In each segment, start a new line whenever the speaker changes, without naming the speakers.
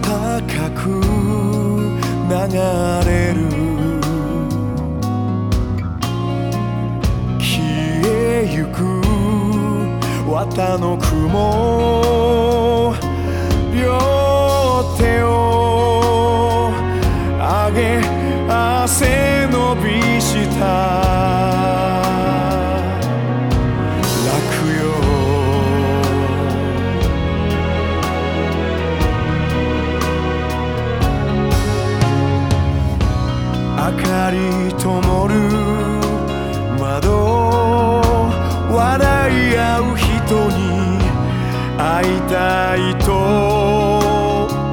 高く流れる。消えゆく綿の雲。い合う人に会いたいと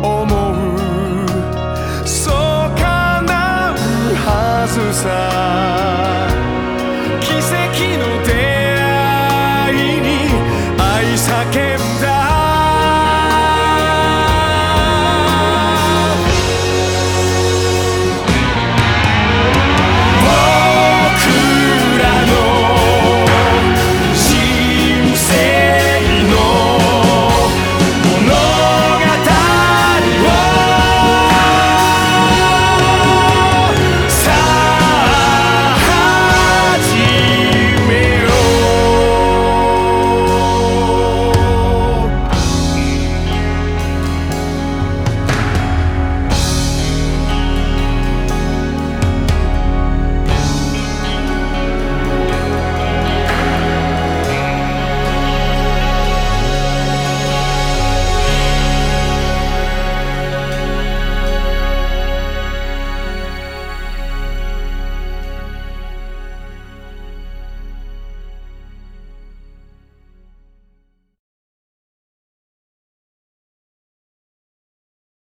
思う。そう叶うはずさ。奇跡の出会いに愛叫んだ。